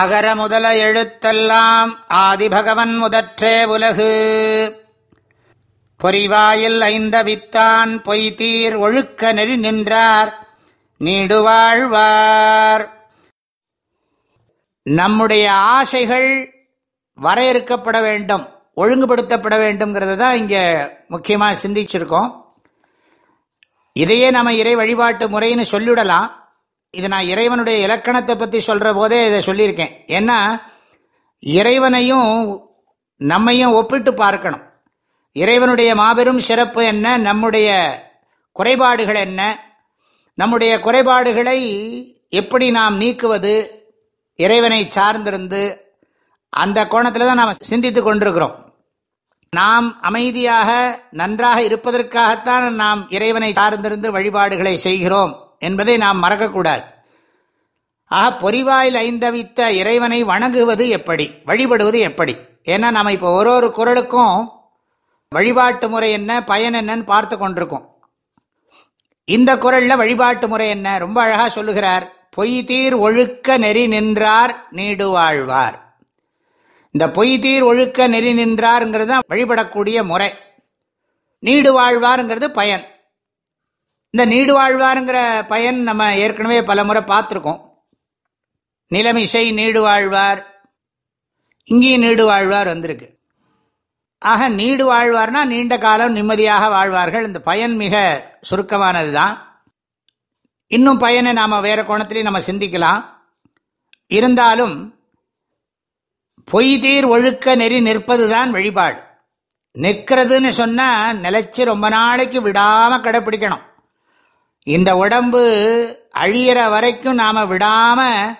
அகர முதல எழுத்தெல்லாம் ஆதிபகவன் முதற்றே உலகு. பொறிவாயில் ஐந்த வித்தான் பொய்தீர் ஒழுக்க நெறி நின்றார் நீடுவாழ்வார். நம்முடைய ஆசைகள் வரையறுக்கப்பட வேண்டும் ஒழுங்குபடுத்தப்பட வேண்டும்ங்கிறது தான் இங்கே முக்கியமாக சிந்திச்சிருக்கோம். இதையே நம்ம இறை வழிபாட்டு முறைன்னு சொல்லிவிடலாம் இது நான் இறைவனுடைய இலக்கணத்தை பற்றி சொல்கிற போதே இதை சொல்லியிருக்கேன். ஏன்னா இறைவனையும் நம்மையும் ஒப்பிட்டு பார்க்கணும். இறைவனுடைய மாபெரும் சிறப்பு என்ன? நம்முடைய குறைபாடுகள் என்ன? நம்முடைய குறைபாடுகளை எப்படி நாம் நீக்குவது? இறைவனை சார்ந்திருந்து அந்த கோணத்தில் தான் நாம் சிந்தித்து கொண்டிருக்கிறோம். நாம் அமைதியாக நன்றாக இருப்பதற்காகத்தான் நாம் இறைவனை சார்ந்திருந்து வழிபாடுகளை செய்கிறோம். என்பதை நாம் மறக்கக்கூடாது. ஆக பொறிவாயில் ஐந்தவித்த இறைவனை வணங்குவது எப்படி? வழிபடுவது எப்படி? ஏன்னா நாம் இப்போ ஒரு ஒரு குரலுக்கும் வழிபாட்டு முறை என்ன பயன் என்னன்னு பார்த்து கொண்டிருக்கோம். இந்த குரலில் வழிபாட்டு முறை என்ன? ரொம்ப அழகாக சொல்லுகிறார். பொய் தீர் ஒழுக்க நெறி நின்றார் நீடு வாழ்வார். இந்த பொய்தீர் ஒழுக்க நெறி நின்றார்ங்கிறது தான் வழிபடக்கூடிய முறை. நீடு வாழ்வாருங்கிறது பயன். இந்த நீடு வாழ்வாருங்கிற பயன் நம்ம ஏற்கனவே பல முறை பார்த்துருக்கோம். நிலமிசை நீடு வாழ்வார் இங்கேயும் நீடு வாழ்வார் வந்திருக்கு. ஆக நீடு வாழ்வார்னா நீண்ட காலம் நிம்மதியாக வாழ்வார்கள். இந்த பயன் மிக சுருக்கமானது தான் இன்னும் பயனை நாம் வேற கோணத்திலையும் நம்ம சிந்திக்கலாம். இருந்தாலும் பொய்தீர் ஒழுக்க நெறி நிற்பதுதான் வழிபாடு. நிற்கிறதுன்னு சொன்னால் நிலச்சி ரொம்ப நாளைக்கு விடாமல் கடைப்பிடிக்கணும். இந்த உடம்பு அழியிற வரைக்கும் நாம் விடாமல்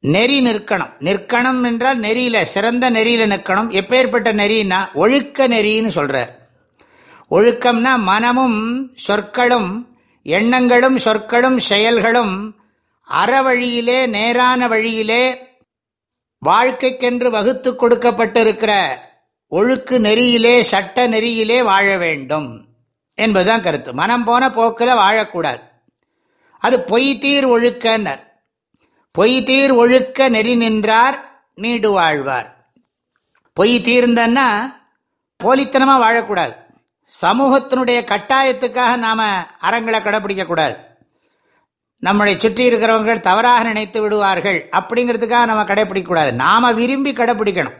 நெறி நிற்கணும். நிற்கணும் என்றால் நெறியில சிறந்த நெறியில நிற்கணும். எப்பேற்பட்ட நெறின்னா ஒழுக்க நெறின்னு சொல்றார். ஒழுக்கம்னா மனமும் சொற்களும் எண்ணங்களும் சொற்களும் செயல்களும் அற வழியிலே நேரான வழியிலே வாழ்க்கைக்கென்று வகுத்து கொடுக்கப்பட்டிருக்கிற ஒழுக்கு நெறியிலே சட்ட நெறியிலே வாழ வேண்டும். என்பதுதான் கருத்து. மனம் போன போக்கில் வாழக்கூடாது. அது பொய் பொய்தீர் ஒழுக்கன்னர். பொய்தீர் ஒழுக்க நெறி நின்றார் நீடு வாழ்வார். பொய் தீர்ந்தன்னா போலித்தனமாக வாழக்கூடாது. சமூகத்தினுடைய கட்டாயத்துக்காக நாம் அறங்களை கடைப்பிடிக்கக்கூடாது நம்மளை சுற்றி இருக்கிறவங்கள் தவறாக நினைத்து விடுவார்கள் அப்படிங்கிறதுக்காக நம்ம கடைப்பிடிக்கக்கூடாது நாம் விரும்பி கடைப்பிடிக்கணும்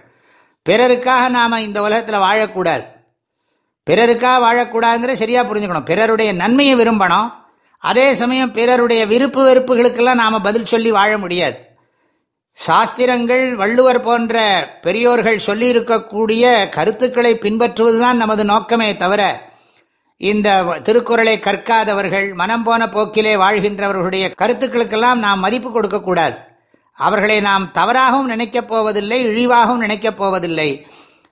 பிறருக்காக நாம் இந்த உலகத்தில் வாழக்கூடாது. பிறருக்காக வாழக்கூடாதுங்கிற சரியாக புரிஞ்சுக்கணும். பிறருடைய நன்மையை விரும்பணும். அதே சமயம் பிறருடைய விருப்பு வெறுப்புகளுக்கெல்லாம் நாம் பதில் சொல்லி வாழ முடியாது. சாஸ்திரங்கள் வள்ளுவர் போன்ற பெரியோர்கள் சொல்லியிருக்கக்கூடிய கருத்துக்களை பின்பற்றுவதுதான் நமது நோக்கமே தவிர இந்த திருக்குறளை கற்காதவர்கள் மனம் போன போக்கிலே வாழ்கின்றவர்களுடைய கருத்துக்களுக்கெல்லாம் நாம் மதிப்பு கொடுக்கக்கூடாது அவர்களை நாம் தவறாகவும் நினைக்கப் போவதில்லை இழிவாகவும் நினைக்கப் போவதில்லை.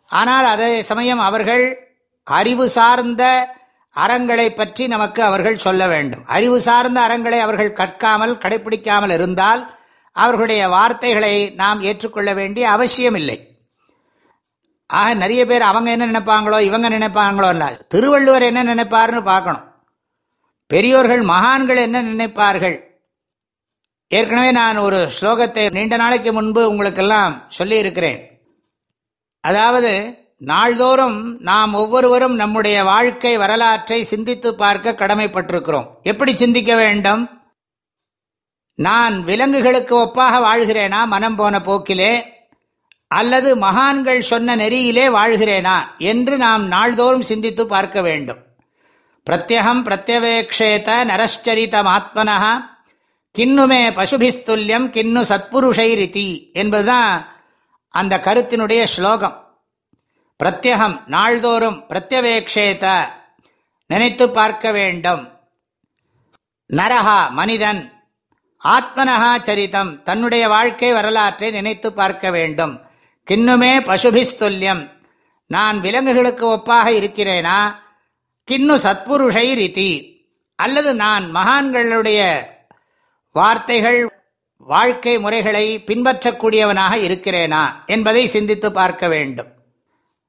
ஆனால் அதே சமயம் அவர்கள் அறிவு சார்ந்த அறங்களை பற்றி நமக்கு அவர்கள் சொல்ல வேண்டும். அறிவு சார்ந்த அறங்களை அவர்கள் கற்காமல் கடைபிடிக்காமல் இருந்தால் அவர்களுடைய வார்த்தைகளை நாம் ஏற்றுக்கொள்ள வேண்டிய அவசியம் இல்லை ஆக நிறைய பேர் அவங்க என்ன நினைப்பாங்களோ இவங்க நினைப்பாங்களோ இல்லை. திருவள்ளுவர் என்ன நினைப்பார்னு பார்க்கணும். பெரியோர்கள் மகான்கள் என்ன நினைப்பார்கள்? ஏற்கனவே நான் ஒரு ஸ்லோகத்தை நீண்ட நாளைக்கு முன்பு உங்களுக்கெல்லாம் சொல்லியிருக்கிறேன். அதாவது நாள்தோறும் நாம் ஒவ்வொருவரும் நம்முடைய வாழ்க்கை வரலாற்றை சிந்தித்து பார்க்க கடமைப்பட்டிருக்கிறோம். எப்படி சிந்திக்க வேண்டும்? நான் விலங்குகளுக்கு ஒப்பாக வாழ்கிறேனா மனம் போன போக்கிலே? அல்லது மகான்கள் சொன்ன நெறியிலே வாழ்கிறேனா என்று நாம் நாள்தோறும் சிந்தித்து பார்க்க வேண்டும். பிரத்யகம் பிரத்யவேக்ஷேத நரஸ்சரிதம் ஆத்மனஹா கிண்ணுமே பசுபிஸ்துல்யம் கிண்ணு சத்புருஷைரிதி என்பதுதான் அந்த கருத்தினுடைய ஸ்லோகம். பிரத்யகம் நாள்தோறும் பிரத்யவேக்ஷேத நினைத்து பார்க்க வேண்டும். நரஹா மனிதன் ஆத்மனஹா சரிதம் தன்னுடைய வாழ்க்கை வரலாற்றை நினைத்து பார்க்க வேண்டும். கிண்ணுமே பசுபிஸ்துல்யம். நான் விலங்குகளுக்கு ஒப்பாக இருக்கிறேனா? கிண்ணு சத்புருஷை ரிதி அல்லது நான் மகான்களுடைய வார்த்தைகள் வாழ்க்கை முறைகளை பின்பற்றக்கூடியவனாக இருக்கிறேனா என்பதை சிந்தித்து பார்க்க வேண்டும்.